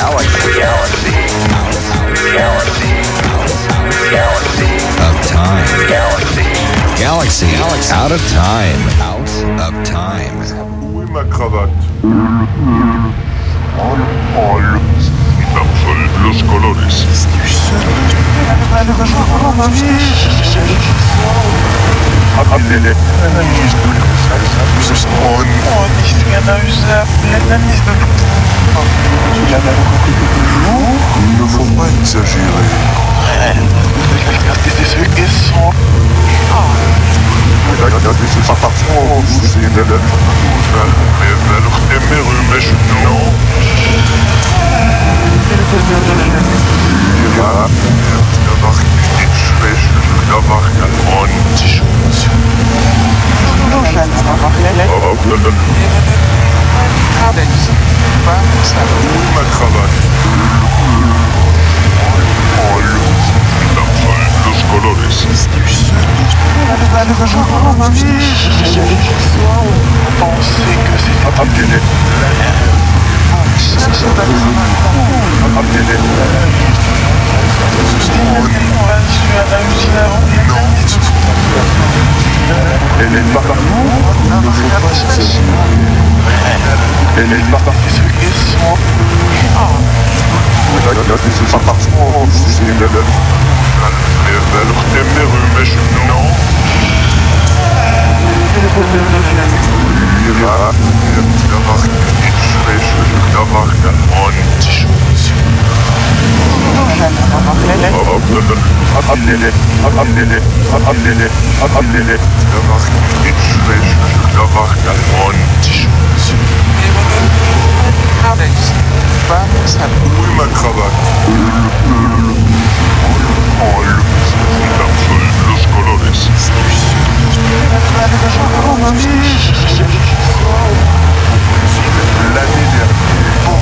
Galaxy. Galaxy. Galaxy. Galaxy. Of time. Galaxy. Galaxy. Out of time. Out of time. Où est Los colores. Appelez-les. pas de. Il ne faut pas exagérer. Cardani. Pas ça. Où ma cravate colores. Que Non, et les parcours ne faut pas s'assassiner. Et les parcours se c'est la valeur des mères non Ja, Ulmer Krabat. Los colores. L'année dernière.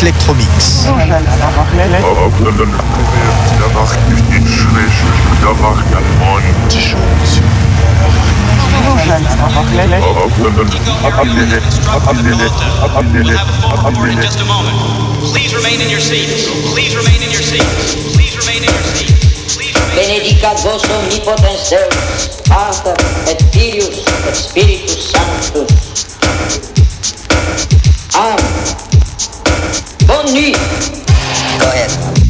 Electromix. Please remain in your. Please remain in your seats. Please remain in your seats. Benedicat vos omnipotens Deus, Pater. Amen. Bonne nuit. Go ahead.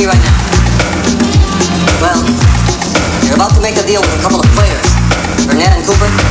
Be right now. Well, you're about to make a deal with a couple of players. Burnett and Cooper.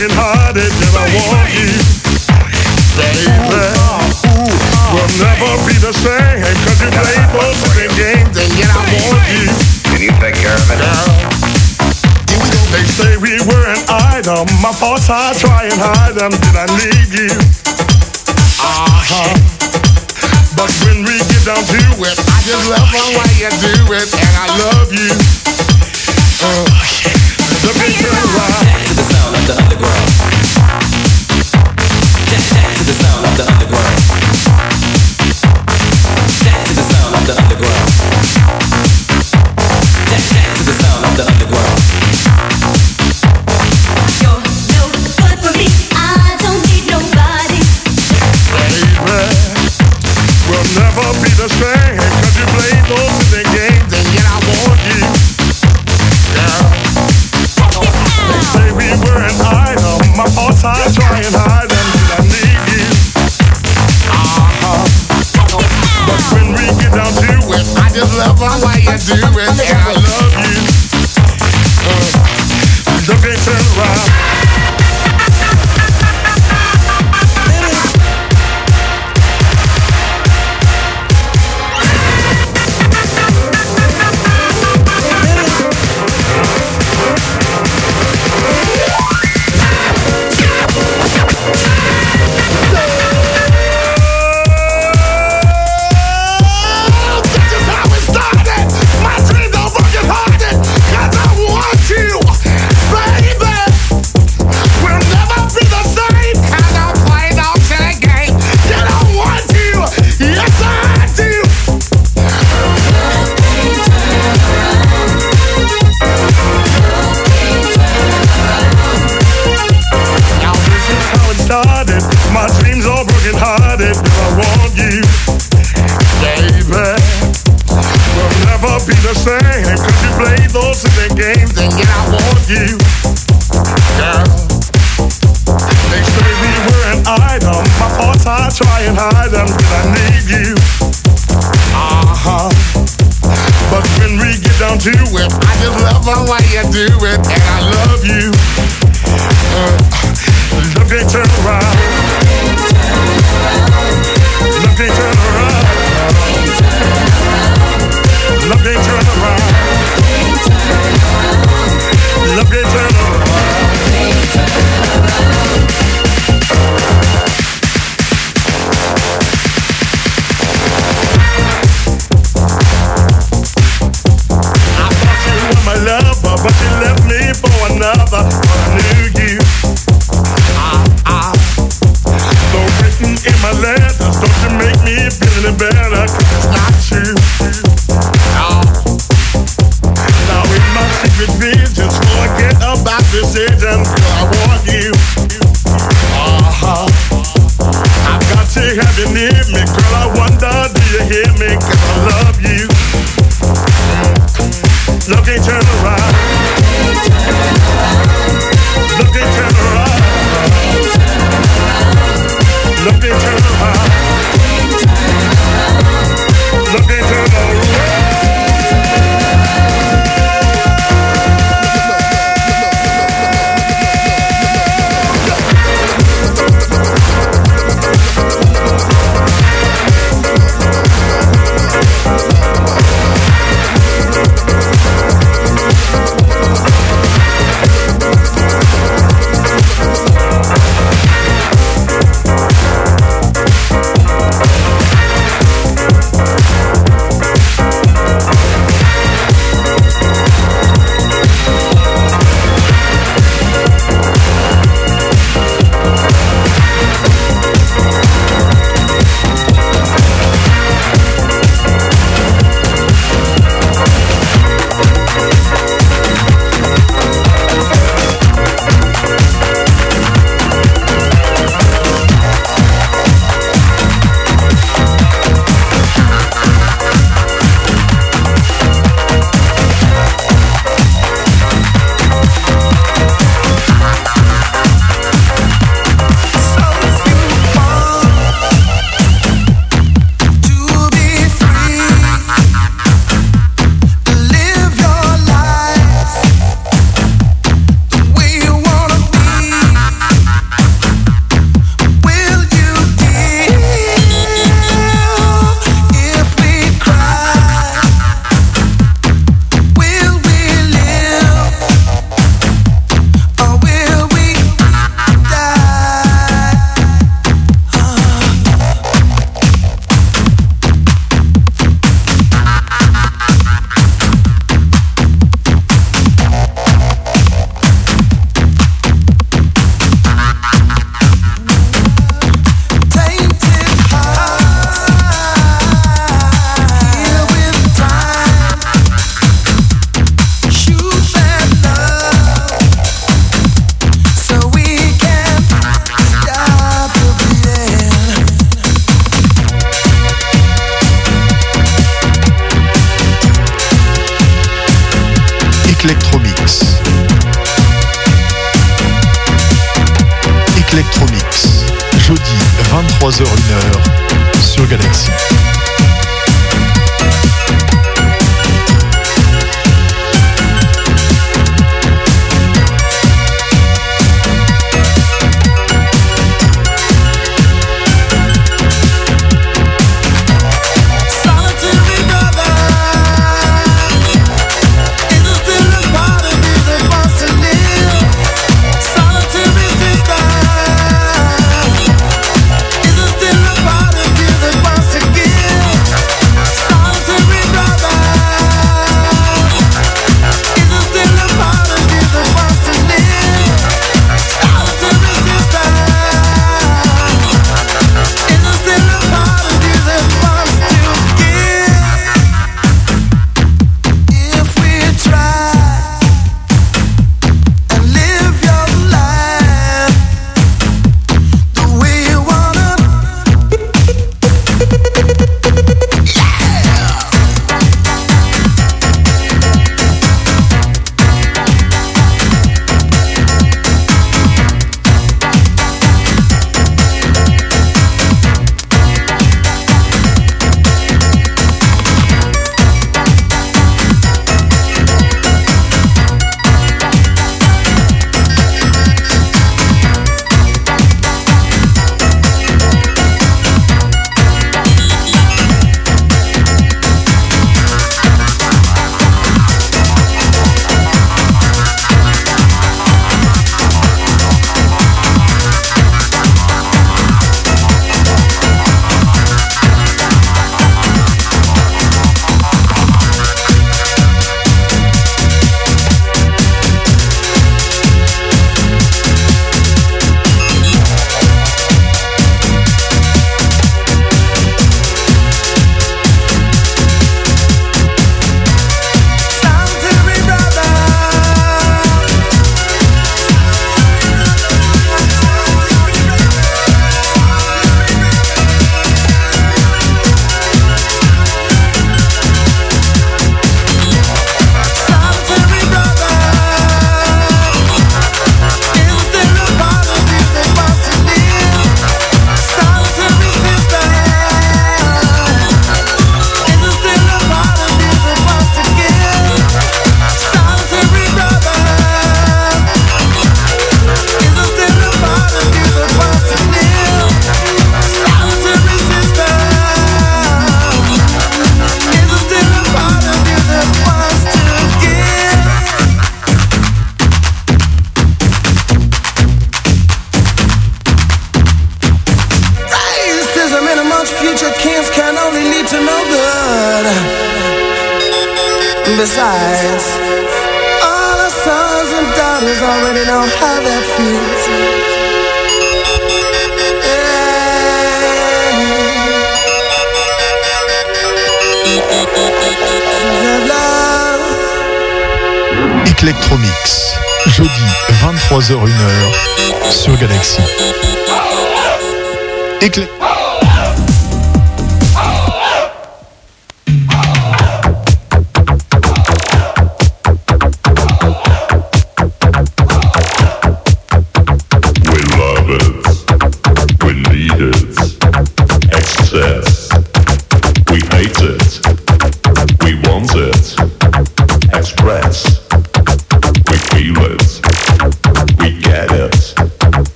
brokenhearted that I want you. Baby, We'll never be the same. Cause you play both of them games and yet I want you. Can you take care of it? Now. They say we were an item. My thoughts I try and hide them. Did I leave you? Uh-huh. But when we get down to it, I just love the way you do it, and I love you. Uh, the picture right the underground.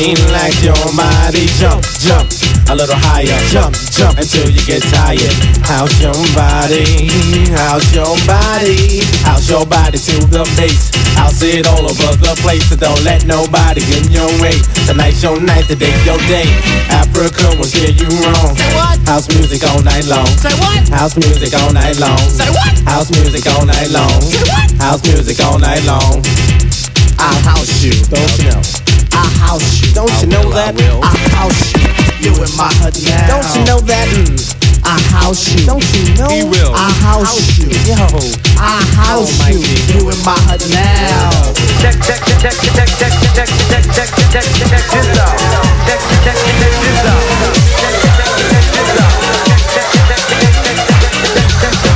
Free. Relax your body. Jump, jump. A little higher. Jump, jump until you get tired. House your body. House your body. House your body to the base. House it all over the place. So don't let nobody get in your way. Tonight's your night, today's your day. Africa will steer you wrong. Say what? House music all night long. Say what? House music all night long. Say what? House music all night long. Say what? House music all night long. I'll house you, don't you know? House you, don't you know that? I house you, you in my hut now. Don't you know that? Mm. I house you, don't you know? He will. I house you, yo. I house you, you in my hut now. Check, check, check, check, check, check, check, check, check, check, check, check this out. Check, check, check, check this out. Check, check, check, check this out. Check, check, check, check, check, check, check, check, check, check, check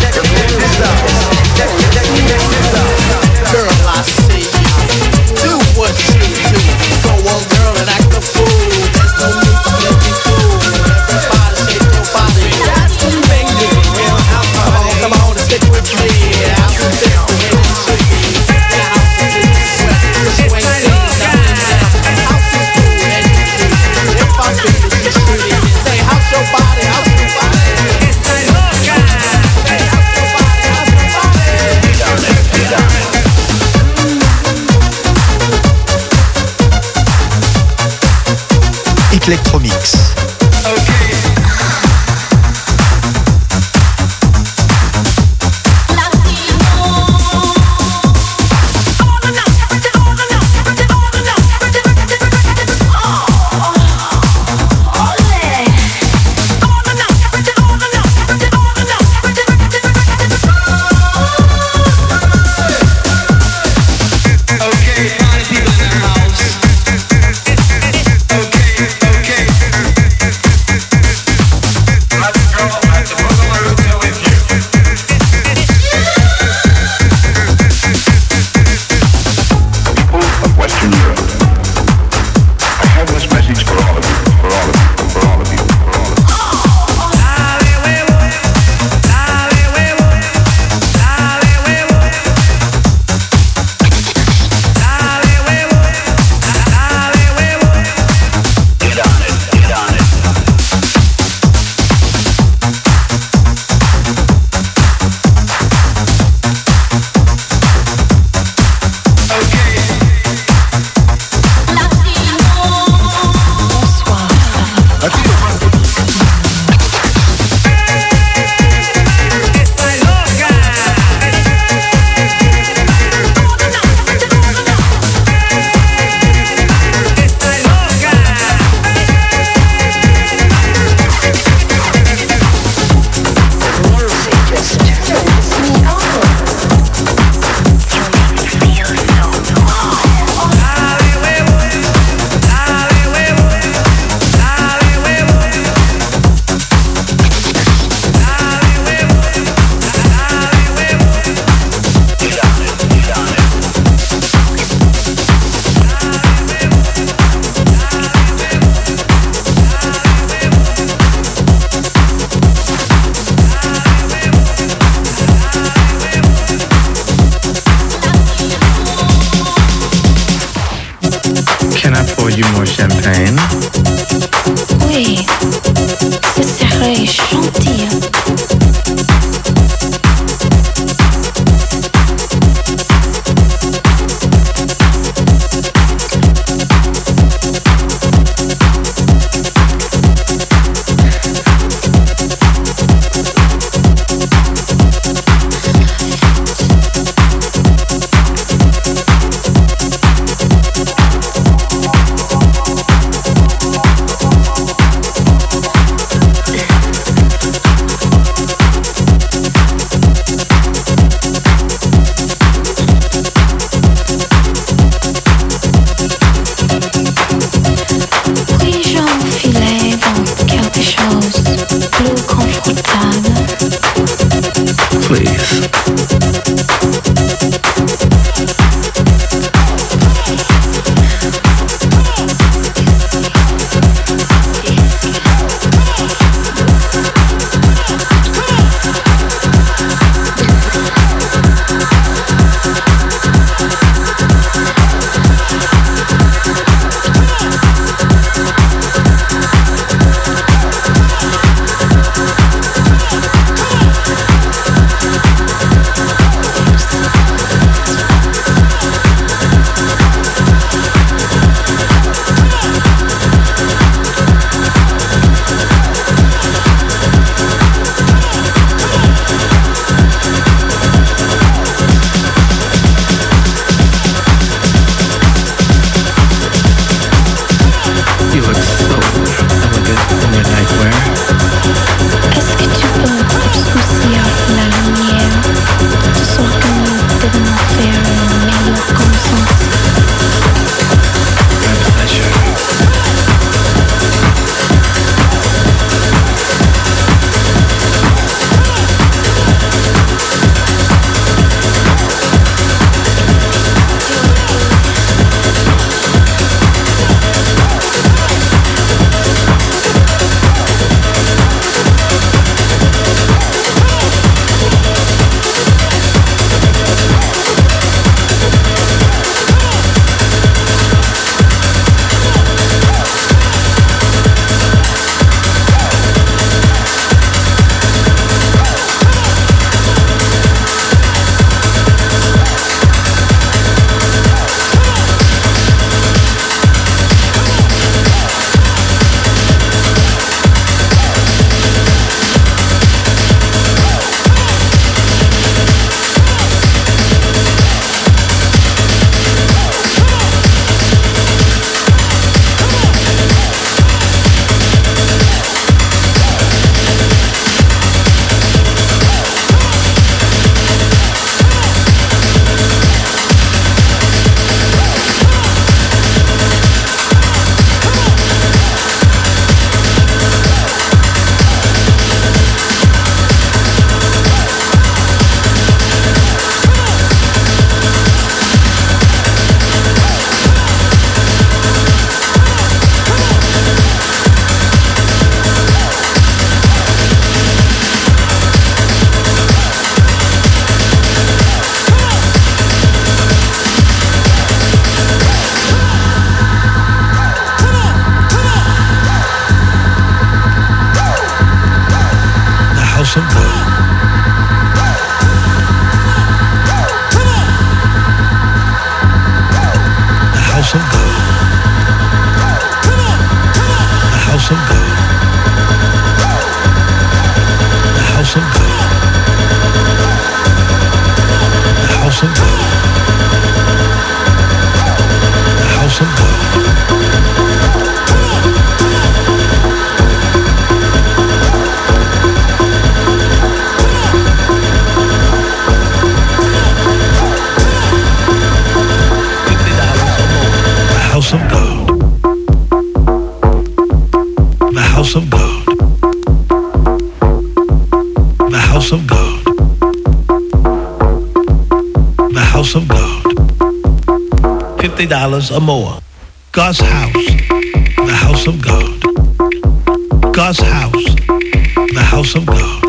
Fifty dollars or more. God's house. The house of God. God's house. The house of God.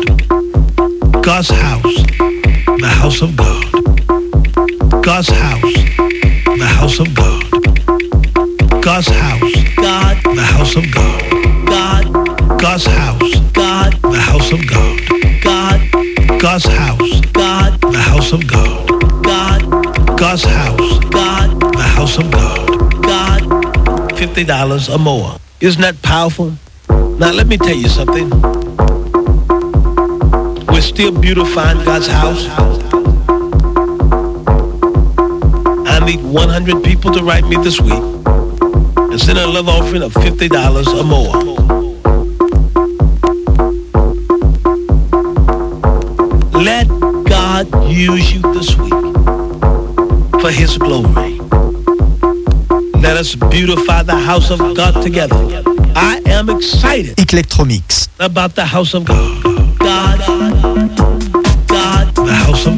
God's house. The house of God. God's house. The house of God. God's house. God. The house of God. God. God's house. God. The house of God. God. God's house. God. The house of God. God. God's house. House of God. God. Fifty dollars or more. Isn't that powerful? Now let me tell you something. We're still beautifying God's house. I need 100 people to write me this week and send a love offering of $50 or more. Let God use you this week for his glory. Let us beautify the house of God together. I am excited Electromix. about the house of God. God, God, the house of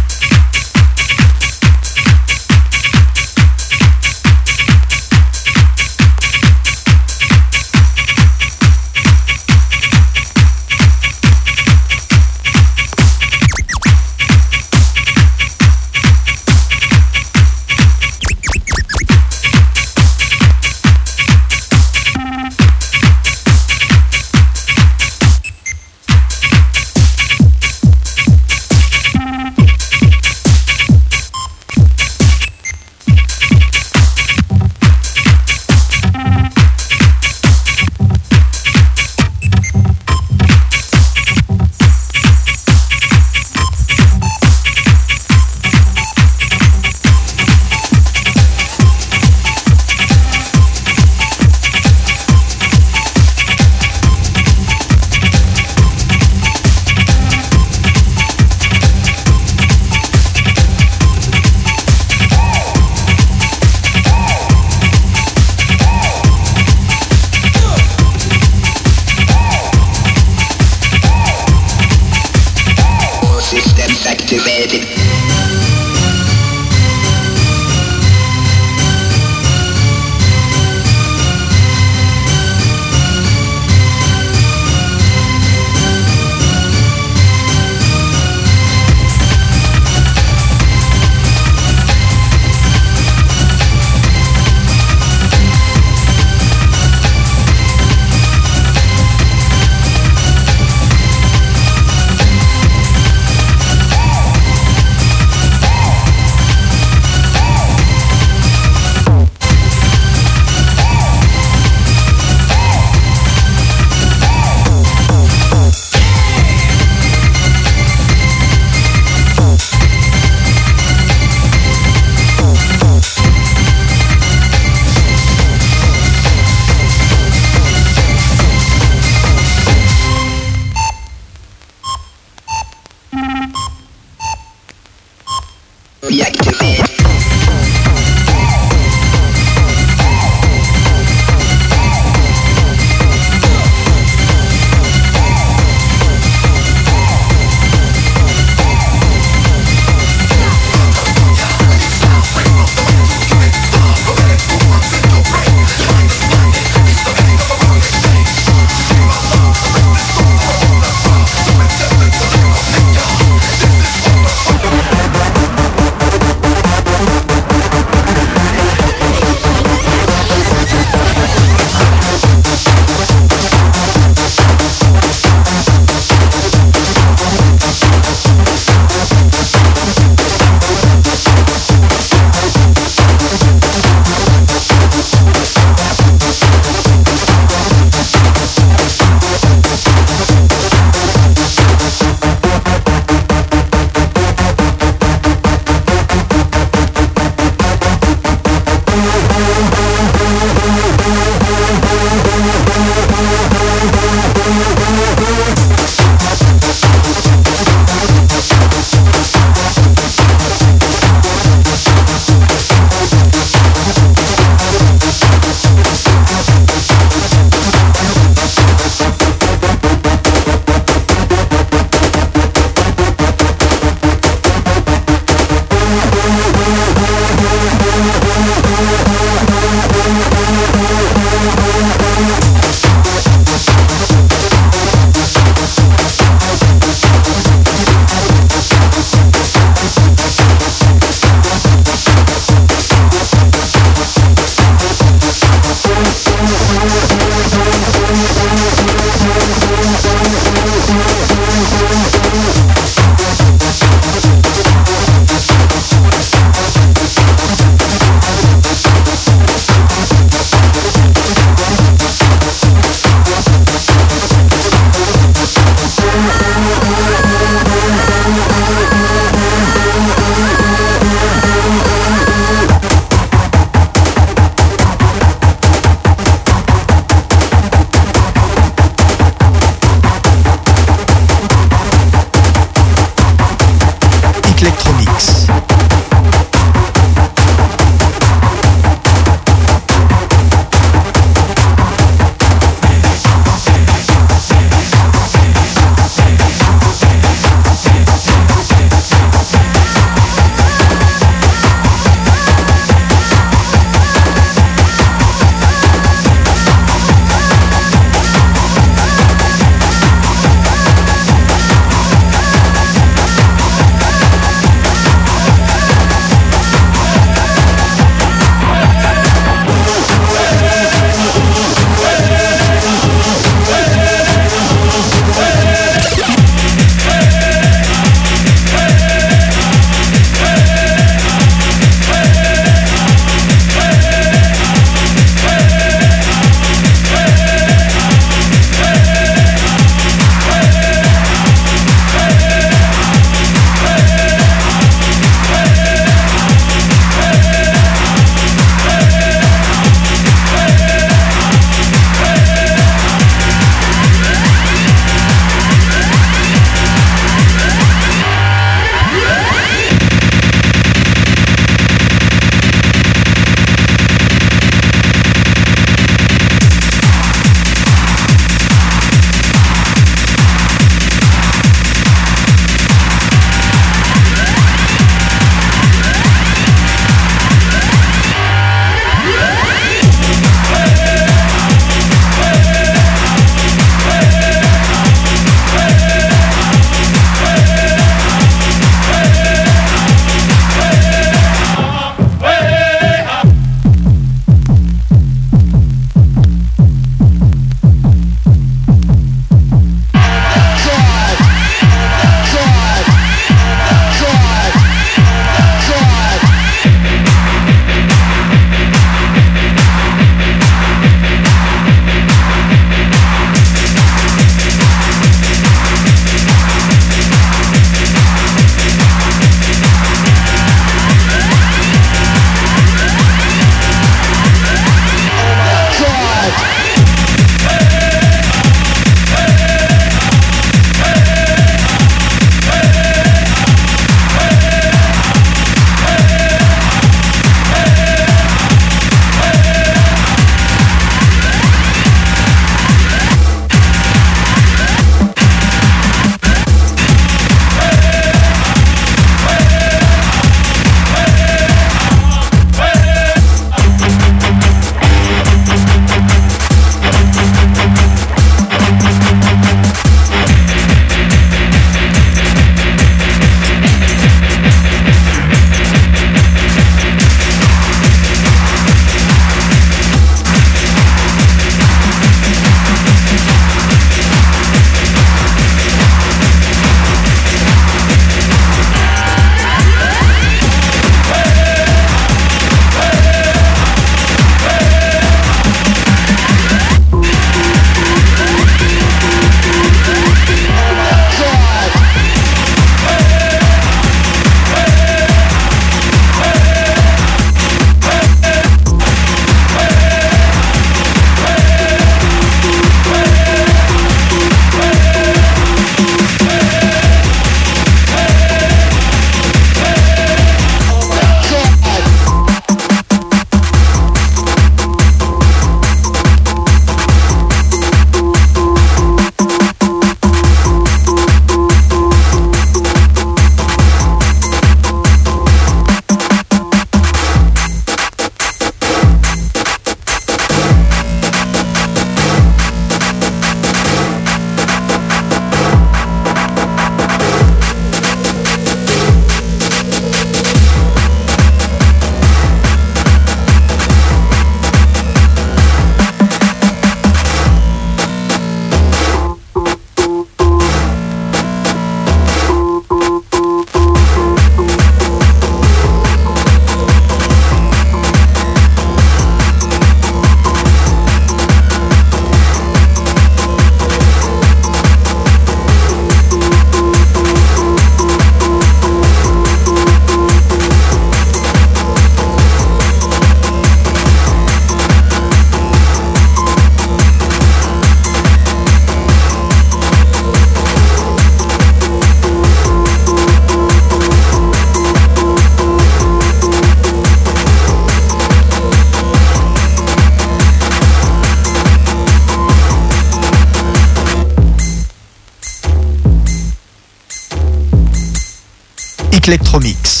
Electromix.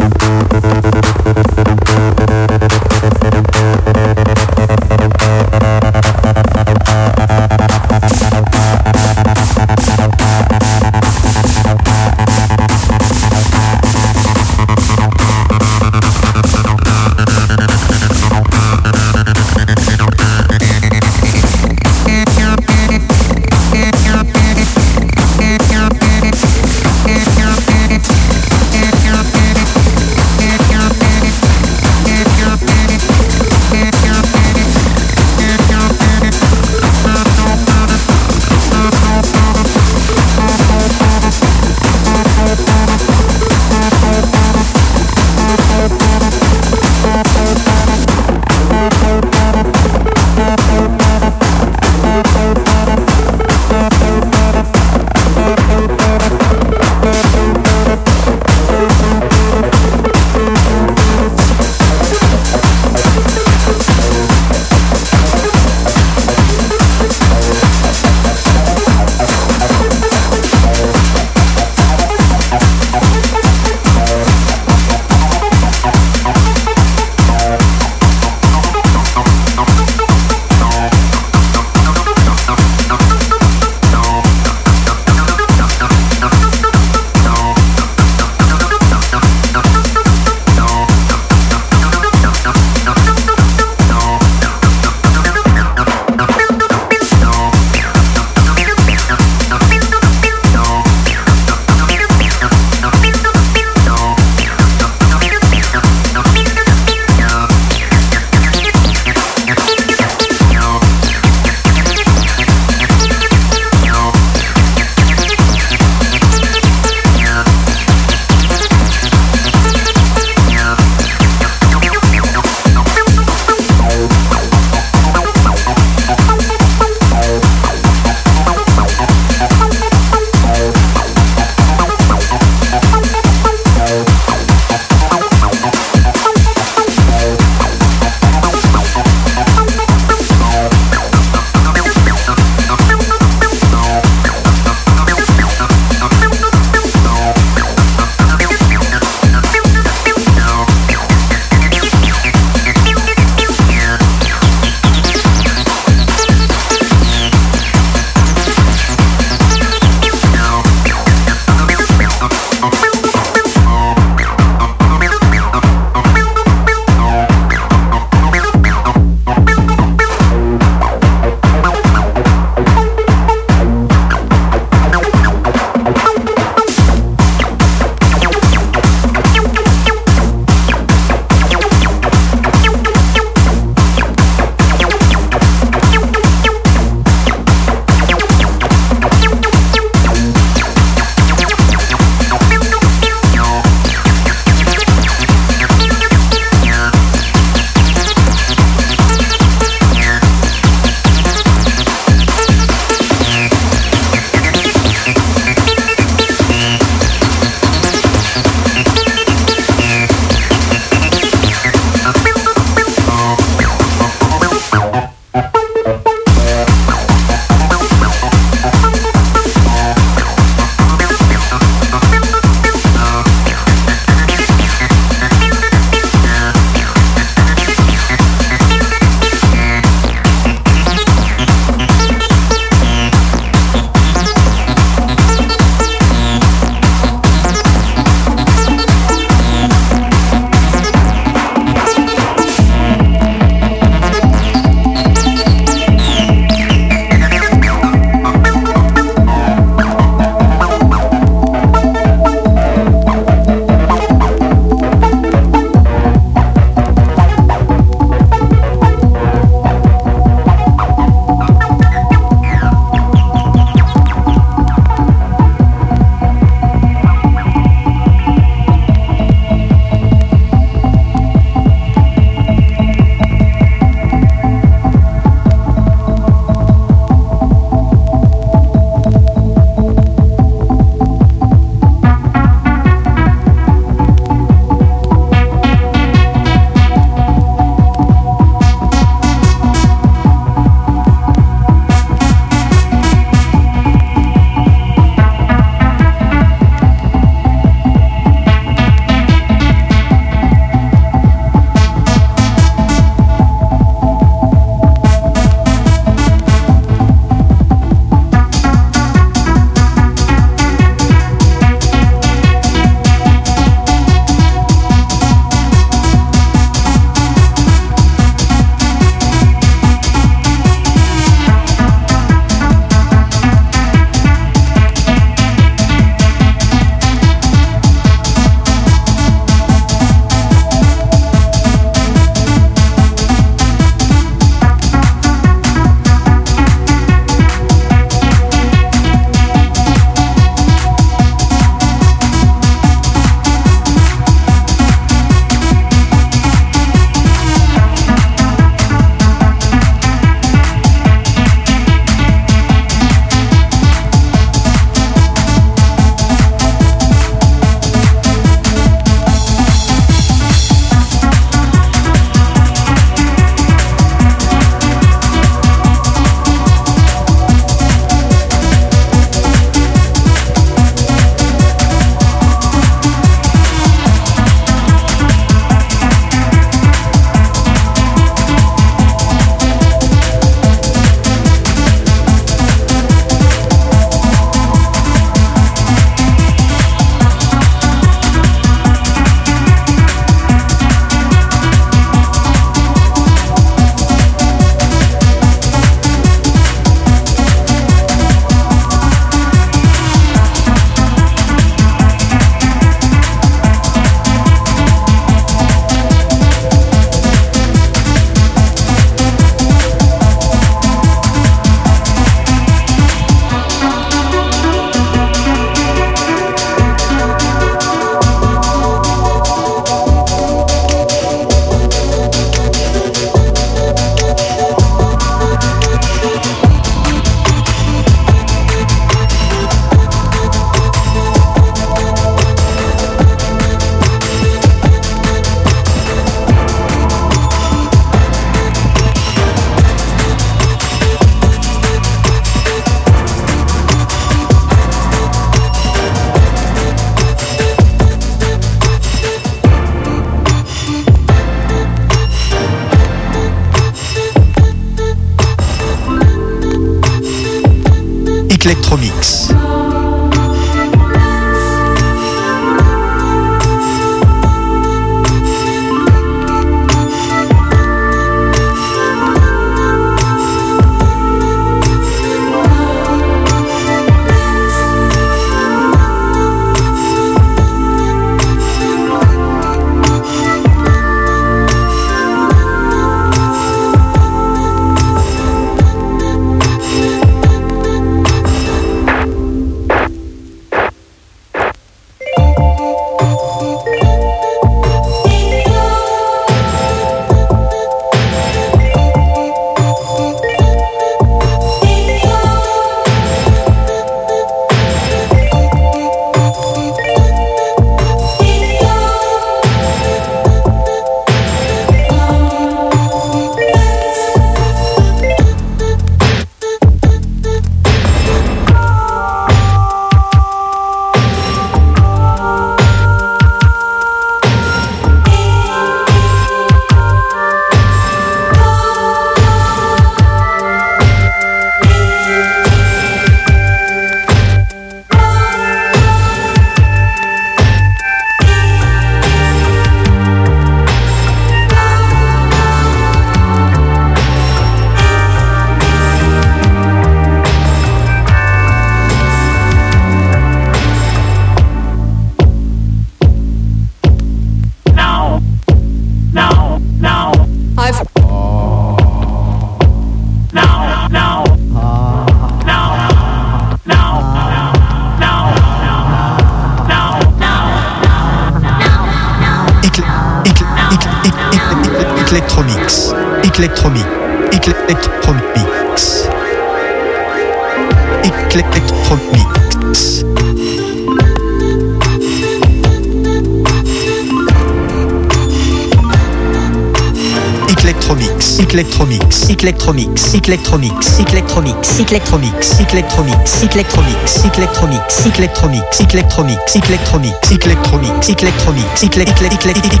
Electronics, Electronics, Electronics, Electronics, Electronics, Electronics, Electronics, Electronics, Electronics, Electronics, Electronics, Electronics,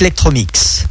Electronics,